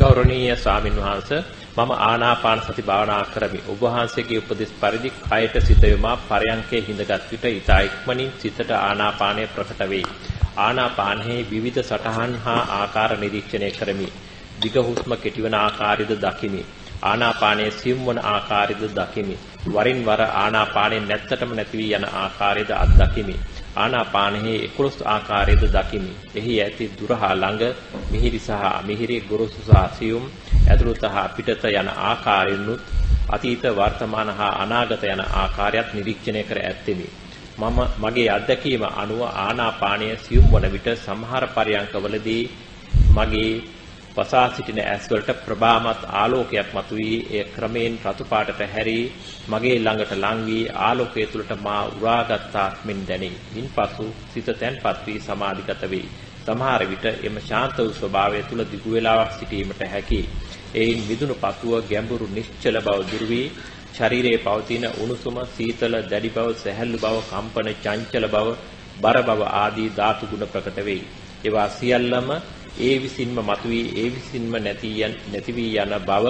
ගෞරවනීය ස්වාමින් වහන්සේ මම ආනාපාන සති භාවනා කරමි. ඔබ වහන්සේගේ උපදෙස් පරිදි කයට සිත යොමා පරයන්කේ හිඳගත් විට ඊතා ඉක්මනින් සිතට ආනාපානය ප්‍රකට වේ. ආනාපානයේ විවිධ සටහන් හා ආකාර නිරීක්ෂණය කරමි. දිග හුස්ම කෙටිවන ආකාරයද දකිමි. ආනාපානයේ සියුම් වන ආකාරයද දකිමි. වරින් වර ආනාපානයේ නැත්තටම නැති වී යන ආකාරයද අත්දකිමි. ආනාපානයේ 11 ආකාරයද දකිමි. එහි ඇති දුර හා ළඟ මිහිරි සහ මිහිරි ගුරුසු සහ සියුම් ඇතුළත හා පිටත යන ආකාරයනුත් අතීත වර්තමාන හා අනාගත යන ආකාරයත් නිරීක්ෂණය කර ඇත්තෙමි. මම මගේ අත්දැකීම අනුව ආනාපානය සියුම් වන විට සමහර පරයන්කවලදී මගේ වසා සිටින ඇස්වලට ප්‍රභාමත් ආලෝකයක් මතුවී එය ක්‍රමයෙන් රතු පාටට හැරී මගේ ළඟට ලං වී ආලෝකය තුළට මා උරාගත්තාක් මෙන් දැනේ. ඉන්පසු සිත තැන්පත් වී සමාධිගත වේ. සමහර විට එම ශාන්ත වූ ස්වභාවය තුළ දිගු වේලාවක් සිටීමට හැකියි. එයින් මිදුණු පසුව ගැඹුරු නිශ්චල බව දුර වී ශරීරයේ පවතින උණුසුම සීතල දැඩි බව සැහැල්ලු බව කම්පන චංචල බව බර බව ආදී ධාතු ගුණ ප්‍රකට වෙයි. ඒවා සියල්ලම ඒ විසින්ම මතුවී ඒ විසින්ම නැති නැති වී යන බව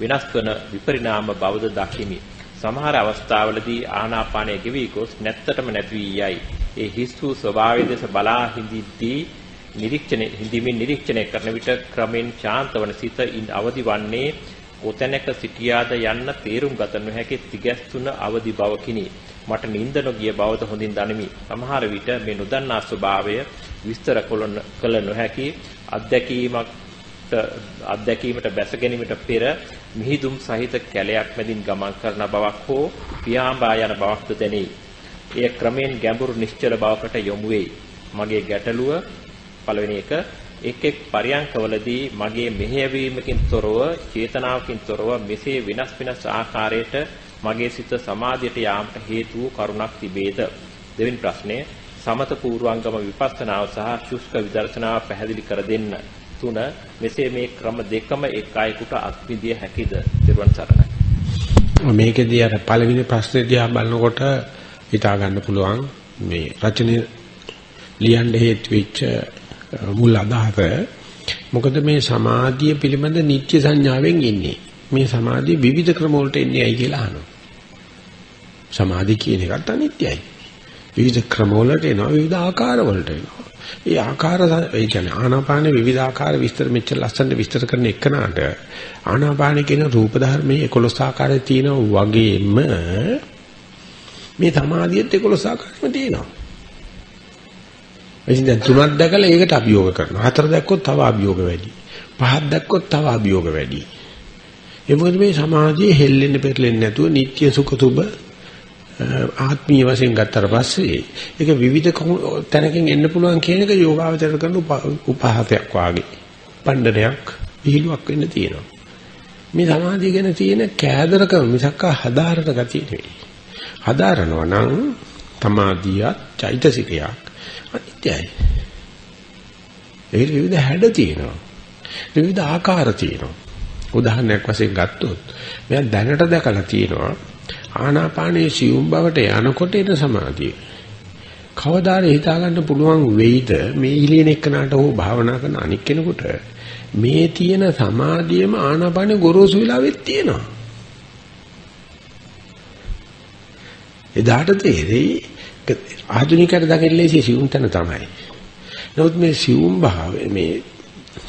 වෙනස් වන විපරිණාම බවද දකිමි. සමහර අවස්ථාවලදී ආනාපානය ගෙවි ගොස් නැත්තටම නැති වී යයි. ඒ හිස් වූ ස්වභාවය දෙස බලා හිඳිද්දී නිරීක්ෂණය හිඳීමේ නිරීක්ෂණය කරන විට ක්‍රමෙන් ශාන්ත වන සිත අවදි වන්නේ කොතැනක සිටියාද යන්න තේරුම් ගත නොහැකි තිගැස්සුන අවදි බවකිනි. මට නිින්ද නොගිය බවද හොඳින් දනිමි. සමහර විට මේ නොදන්නා ස්වභාවය විස්තර කළ නොහැකි අත්දැකීමකට අත්දැකීමට බැස ගැනීමට පෙර මිහිදුම් සහිත කැලයක් මැදින් ගමන් කරන බවක් හෝ පියාඹා යන බවක්ද දැනේ. එය ක්‍රමෙන් ගැඹුරු නිශ්චල බවකට යොමු වෙයි. මගේ ගැටලුව පළවෙනි එක එක් එක් පරියංකවලදී මගේ මෙහෙයවීමකින් තොරව චේතනාවකින් තොරව මෙසේ වෙනස් වෙනස් ආකාරයට මගේ සිත සමාධියට යාමට හේතු වූ කරුණක් තිබේද දෙවෙනි ප්‍රශ්නය සමත පූර්වංගම විපස්සනාව සහ ශුෂ්ක විදර්ශනාව පැහැදිලි කර දෙන්න. තුන මෙසේ මේ ක්‍රම දෙකම එක් අයෙකුට අත්විදිය හැකිද? දිරුවන් සරණයි. මේකෙදී අර පළවෙනි ප්‍රශ්නේ දිහා බලනකොට හිතා ගන්න පුළුවන් මේ රචනයේ ලියන්න හේතු වෙච්ච මුල් අදහස. මොකද මේ සමාධිය පිළිබඳ නිත්‍ය සංඥාවෙන් ඉන්නේ. මේ සමාධිය විවිධ ක්‍රම වලට එන්නේ ඇයි කියලා අහනවා. සමාධි කියන එකත් අනිත්‍යයි. විවිධ ක්‍රම වලට එනවා විවිධ ආකාර වලට එනවා ඒ ආකාර ඒ කියන්නේ ආනාපාන විවිධ ආකාර විස්තර මෙච්චර ලස්සනට විස්තර කරන එකනට ආනාපාන කියන රූප ධර්මයේ 11 ආකාරයේ තියෙන වගේම මේ සමාධියත් 11 ආකාරෙම තියෙනවා ඉතින් දැන් තුනක් දැකලා ඒකට අභියෝග කරනවා. හතර දැක්කොත් තව අභියෝග වැඩි. පහක් දැක්කොත් තව අභියෝග වැඩි. ඒ මොකද මේ සමාජයේ හෙල්ලෙන්න පෙරලෙන්නේ නැතුව නිත්‍ය සුඛ සුබ ආත්මීය වශයෙන් ගත්තට පස්සේ ඒක විවිධ තැනකින් එන්න පුළුවන් කියන එක යෝගාවචර කරන උපහාසයක් වාගේ. පණ්ඩනයක් විහිළුවක් වෙන්න තියෙනවා. මේ සමාධිය ගැන තියෙන කෑදරකම මිසක් හදාරන ගතිය නෙවෙයි. හදාරනවා නම් තමාදියා චෛතසිකයක් අනිත්‍යයි. ඒ විවිධ හැඩ තියෙනවා. විවිධ ආකාර තියෙනවා. උදාහරණයක් වශයෙන් ගත්තොත් මෙයා දැනට දැකලා තියෙනවා ආනාපානයේ සියුම් බවට යනකොට එන සමාධිය. කවදාද හිතා ගන්න පුළුවන් වෙයිද මේ ඉලියන එක්කනට හෝ භාවනා කරන අනික් කෙනෙකුට මේ තියෙන සමාධියම ආනාපානේ ගොරෝසු වෙලාවෙත් තියෙනවා. එදාට තේරෙයි ආධුනිකයට දකින්න ලේසි සිවුම් තැන තමයි. නමුත් මේ සිවුම් භාවය මේ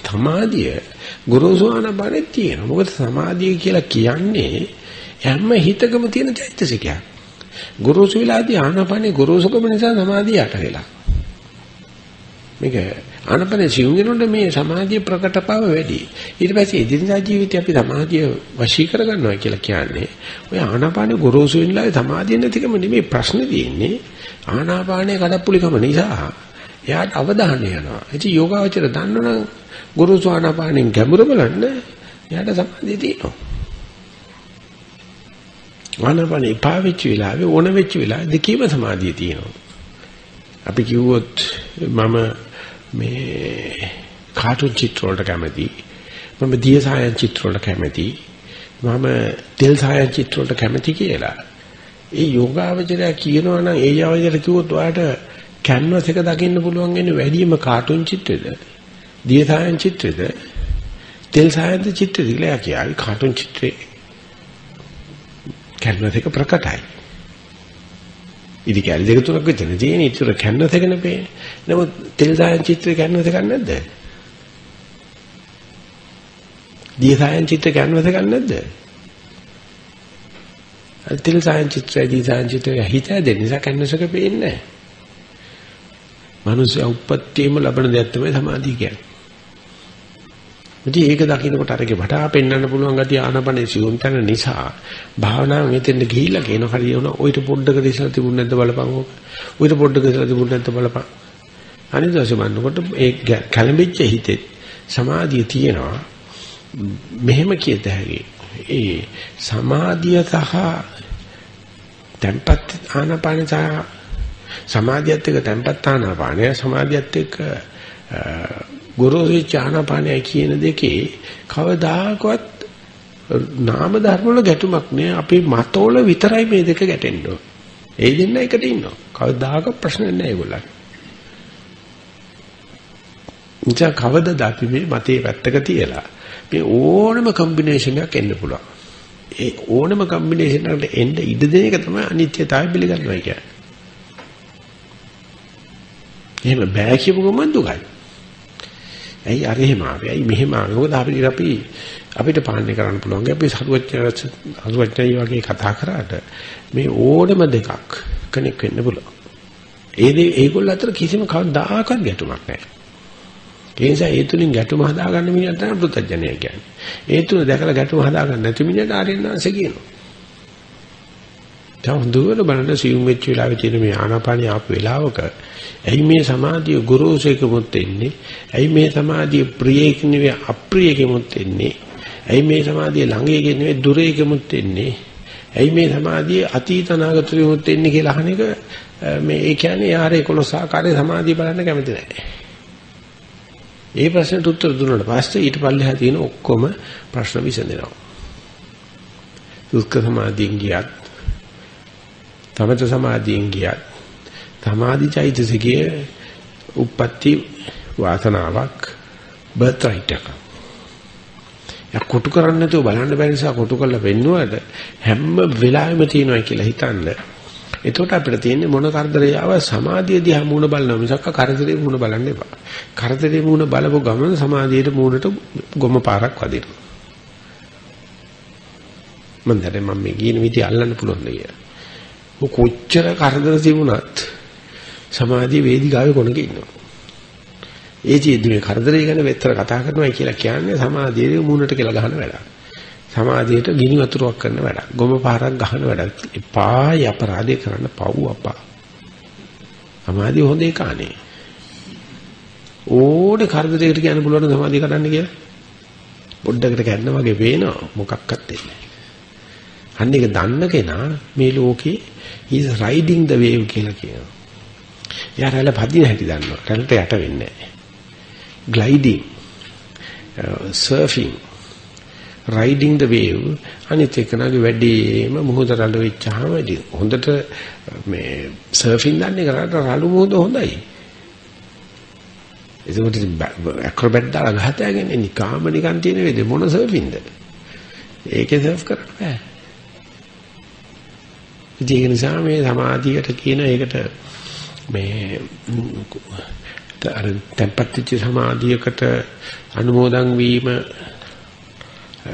සමාධිය ගුරුසු ආනපනෙත් තියෙනවා. මොකද සමාධිය කියලා කියන්නේ හැම හිතකම තියෙන චෛතසිකයක්. ගුරුසු විලාදී ආනපනේ ගුරුසුකම නිසා සමාධිය යට වෙලා. මේක ආනපනේ සිවුම් වෙනකොට මේ සමාධිය ප්‍රකටපව වැඩි. ඊට පස්සේ එදිනදා ජීවිතේ අපි සමාධිය වශී කරගන්නවා කියලා කියන්නේ ඔය ආනපනේ ගුරුසු වෙනලා සමාධිය නැතිකම නෙමෙයි ප්‍රශ්නේ තියෙන්නේ. ආනාපානයේ කඩප්පුලිකම නිසා එයාට අවධානය යනවා. ඉතින් යෝගාවචර දන්නවනම් ගුරුසු ආනාපානෙන් ගැඹුර බලන්න එයාට සමාධිය තියෙනවා. ආනාපානේ පාවිච්චි වෙලාවේ ඕන වෙච්ච වෙලාවේ දෙකීම සමාධිය තියෙනවා. අපි කිව්වොත් මම මේ කාටුන් චිත්‍ර වලට කැමති. මම දිය සායන් චිත්‍ර වලට කැමති. මම තෙල් සායන් චිත්‍ර වලට කැමති කියලා. ඒ යෝගාවචරය කියනවා නම් ඒ යවජර කිව්වොත් ඔයාලට කැන්වස් එක දකින්න පුළුවන් වෙන්නේ වැඩිම කාටුන් චිත්‍රෙද? දියසායන් චිත්‍රෙද? තෙල් සායන්ත චිත්‍රය දිලා කියාවි කාටුන් චිත්‍රේ කැන්වස් එක ප්‍රකටයි. ඉදි කැලි දෙක තුනක් විතර තියෙන ඉතුර කැන්වස් එකනේ පේන්නේ. නමුත් තෙල් සායන් චිත්‍රේ කැන්වස් එකක් නැද්ද? දිය සායන් චිත්‍රේ කැන්වස් එකක් නැද්ද? තෙල් සායන් චිත්‍රය දිය සායන් චිත්‍රය හිත දෙන්න නිසා කැන්වස් එක පේන්නේ නැහැ. මනුෂ්‍ය උප්පත්තියම ලබන දෙයක් තමයි සමාධිය කියන්නේ. ඉතින් ඒක දකින්නකොට අරගේ වටා පෙන්වන්න පුළුවන් ගතිය ආනපනේ සිවුම් තන නිසා භාවනාව මෙතෙන්ද ගිහිල්ලා කියන හරිය වුණා ඔයිට පොඩ්ඩක ඉස්සලා තිබුණ නැද්ද බලපන් ඕක. ඔයිට පොඩ්ඩක ඉස්සලා තිබුණ නැද්ද බලපන්. අනිත් දවසේ බලනකොට ඒ කැළඹිච්ච හිතේ සමාධිය තියෙනවා. මෙහෙම කියත හැකි. ඒ සමාධිය සහ tempat ආනපන සහ සමාධියත් එක්ක tempat ආනපනය සමාධියත් එක්ක ගොරෝසු ඥානපානයි කියන දෙකේ කවදාකවත් නාම ධර්ම වල ගැටුමක් නෑ. අපේ මතවල විතරයි මේ දෙක ගැටෙන්න ඒ දෙන්න එකට ඉන්නවා. කවදාක ප්‍රශ්න නෑ ඒගොල්ලන් ඉතින් කවදද අපි මේ මතේ පැත්තක තියලා මේ ඕනම කම්බිනේෂන් එකක් එන්න පුළුවන්. ඒ ඕනම කම්බිනේෂන් එකකට එන්න ඉඩ දෙන එක තමයි අනිත්‍යතාවය පිළිගන්නවා කියන්නේ. එහෙම බෑ කියපු ගමන් දුකයි. ඇයි අර එහෙම ආවේ? ඇයි මෙහෙම ආවේ? මොකද අපිට අපි අපිට පාලනය කරන්න පුළුවන්. අපි සරුවච්ච සරුවච්චයි වගේ කතා කරාට මේ ඕනම දෙකක් කනෙක් වෙන්න පුළුවන්. ඒ දේ ඒගොල්ලෝ අතර කිසිම කවදාකවත් ගැටුමක් නැහැ. ඒ නිසා ඒ තුලින් ගැටුම හදාගන්න මිනිහට තමයි පුතඥය කියන්නේ. ඒ තුන දැකලා ගැටුම හදාගන්න නැති මිනිහට ආර්යනාංශ කියනවා. දැන් හොඳට බලන්න සියුම් වෙච්ච වෙලාවේ තියෙන මේ ආනාපානිය ආපු වෙලාවක ඇයි මේ සමාධිය ගුරුසේකමුත් එන්නේ? ඇයි මේ සමාධිය ප්‍රියේක නෙවෙයි අප්‍රියේකමුත් එන්නේ? ඇයි මේ සමාධිය ළඟේක නෙවෙයි දුරේකමුත් එන්නේ? ඇයි මේ සමාධිය අතීත අනාගතෙමුත් එන්නේ කියලා අහන එක මේ ඒ කියන්නේ යාර 11 ආකාරයේ සමාධිය බලන්න කැමති නැහැ. ඒ ප්‍රශ්නට උත්තර දුන්නාට පස්සේ ඊට පල්ලෙහා තියෙන ඔක්කොම ප්‍රශ්න විසඳෙනවා. දුක්ඛ සමාධියෙන් ගියත් තමත සමාධියෙන් ගියත් සමාධි චෛතසිකයේ උප්පත්ති වාසනාවක් බර්ත් රයිට් එක. යා කොටු කරන්නේ නැතුව බලන්න බැරි නිසා කොටු කරලා පෙන්නුවාට හැම වෙලාවෙම තියෙනවා කියලා හිතන්න. එතකොට අපිට තියෙන්නේ මොන කරදරේ ආව සමාධිය දිහා මූණ බලනවා මිසක් කරදරේ මූණ බලන්න එපා. කරදරේ මූණ බලපු ගමන් සමාධියට මූණට ගොම පාරක් වදිනවා. මම දැන් මම මේ කියන විදිහ අල්ලන්න පුළුවන් නේද? කොච්චර කරදර තිබුණත් සමාධිය වේදිකාවේ කොනක ඉන්නවා. ඒ චේතු මේ කරදරේ ගැන වෙතර කතා කරනවා කියලා කියන්නේ සමාධියේ මූණට කියලා ගහන වැඩක්. සමාධියට ගිනි වතුරක් කරන වැඩක්. ගොම පාරක් ගහන වැඩක්. එපායි අපරාධේ කරන්න පව් අපා. සමාධිය හොඳ එක අනේ. ඕනේ කරදරයකට කියන්න පුළුවන් සමාධිය කරන්න කියලා. පොඩ්ඩකට කැන්න වගේ පේනවා මොකක්වත් දෙන්නේ. අන්න ඒක දන්න කෙනා මේ ලෝකේ is riding the wave කියලා කියනවා. එයා රැළ පදින හැටි දන්නවා. රැළට යට වෙන්නේ නැහැ. gliding uh, surfing riding the wave අනිත් එකනගේ වැඩිම මුහුද රළු වෙච්චාම හොඳට uh, මේ සර්ෆින් දන්නේ කරාට රළු මුහුද හොඳයි. ඒකට ඇක්‍රොබැට් දාලා ගහතෑගෙන නිකාම නිකන් තියෙන වේද මොන සර්ෆින්ද? ඒකේ සර්ෆ් කරන්න බෑ. ඒක නිසා මේ සමාධියට කියන එකට මේ අර tempatච්ච සමාධියකට අනුමෝදන් වීම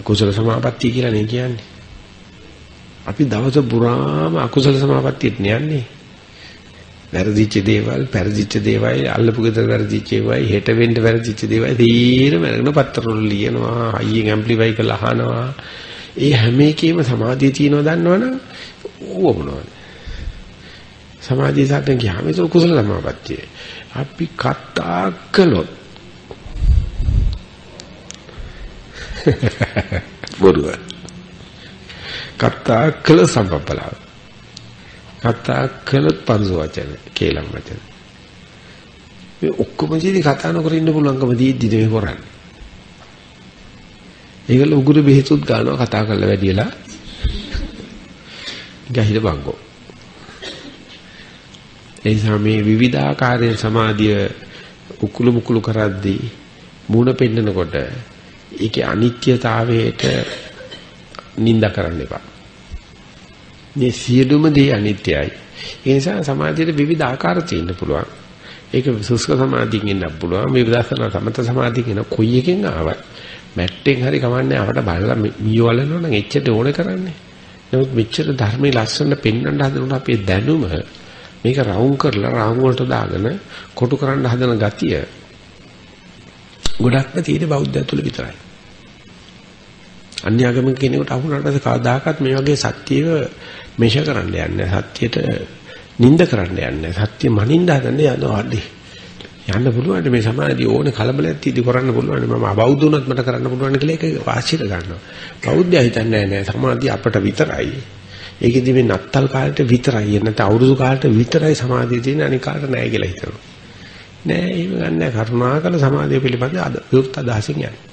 කුසල සමාපatti කියලා නේ කියන්නේ. අපි දවස පුරාම අකුසල සමාපත්තියට යන්නේ. වැරදිච්ච දේවල්, පෙරදිච්ච දේවල්, අල්ලපු ගෙදර වැරදිච්ච ඒවායි, හෙට වෙන්න වැරදිච්ච දේවල් තීරම අරගෙන පත්‍ර වල ලියනවා, හයියෙන් ඇම්ප්ලිෆයි කරලා අහනවා. ඒ හැම එකේම සමාධිය තියෙනවා දන්නවනම් ඌව මොනවද? සමාධිය සාතන ගියාම ඒක කුසල සමාපත්තිය. අපි කතා කළොත් බොරුව. කතා කළ සම්පප්පලාව. කතා කළොත් පන්සු වචන කේලම් වචන. මේ ඔක්කොම ජීවිත කතා නොකර ඉන්න පුළුවන්කම දීද්දි මේ කරන්නේ. ඒකල උගුරු බෙහෙතුත් ගන්නවා කතා කරලා වැඩියලා. ගහිර බංගෝ. ඒ නිසා මේ විවිධාකාරයෙන් සමාධිය උකුළු මුකුළු කරද්දී මූණ පෙන්නකොට ඒකේ අනිත්‍යතාවයට නිඳා කරන්න එපා. මේ සියලුම දේ අනිත්‍යයි. ඒ නිසා සමාධියට විවිධ ආකාර තියෙන්න පුළුවන්. ඒක සුස්ක සමාධියෙන් ඉන්න පුළුවන්. මේ විදර්ශනා සමත සමාධියෙන් එන කොයි එකෙන් ආවත් මැට්ටෙන් හරි කමන්නේ අපට බලලා මීවලනවා නම් එච්චර ඕනේ කරන්නේ. නමුත් මෙච්චර ධර්මයේ ලස්සන පෙන්වන්න හදනකොට අපේ දැනුම මේක රවුම් කරලා රාම් වලට දාගෙන කොටු කරන්න හදන ගතිය ගොඩක්ම තියෙන බෞද්ධය තුළ විතරයි. අන්‍යාගමික කෙනෙකුට අහුනට කවදාකවත් මේ වගේ සත්‍යය මේෂ කරන්න යන්නේ සත්‍යයට නිඳ කරන්න යන්නේ සත්‍ය මනින්න හදන්නේ යනවාදී. යන්න පුළුවන් මේ සමාධිය ඕනේ කලබලයක් තියදී කරන්න පුළුවන් මම අබෞද්ධ වුණත් මට කරන්න පුළුවන් කියලා ඒක වාසියට ගන්නවා. බෞද්ධය හිතන්නේ නෑ සමාධිය අපට විතරයි. ඒකෙදි මේ නත්තල් කාලේට විතරයි නැත්නම් අවුරුදු කාලේට විතරයි සමාධිය තියෙන අනික කාලේට නෑ කියලා හිතනවා. නෑ එහෙම ගන්න කරුණාකර සමාධිය පිළිබඳ අද විවෘත අදහසින් යන්නේ.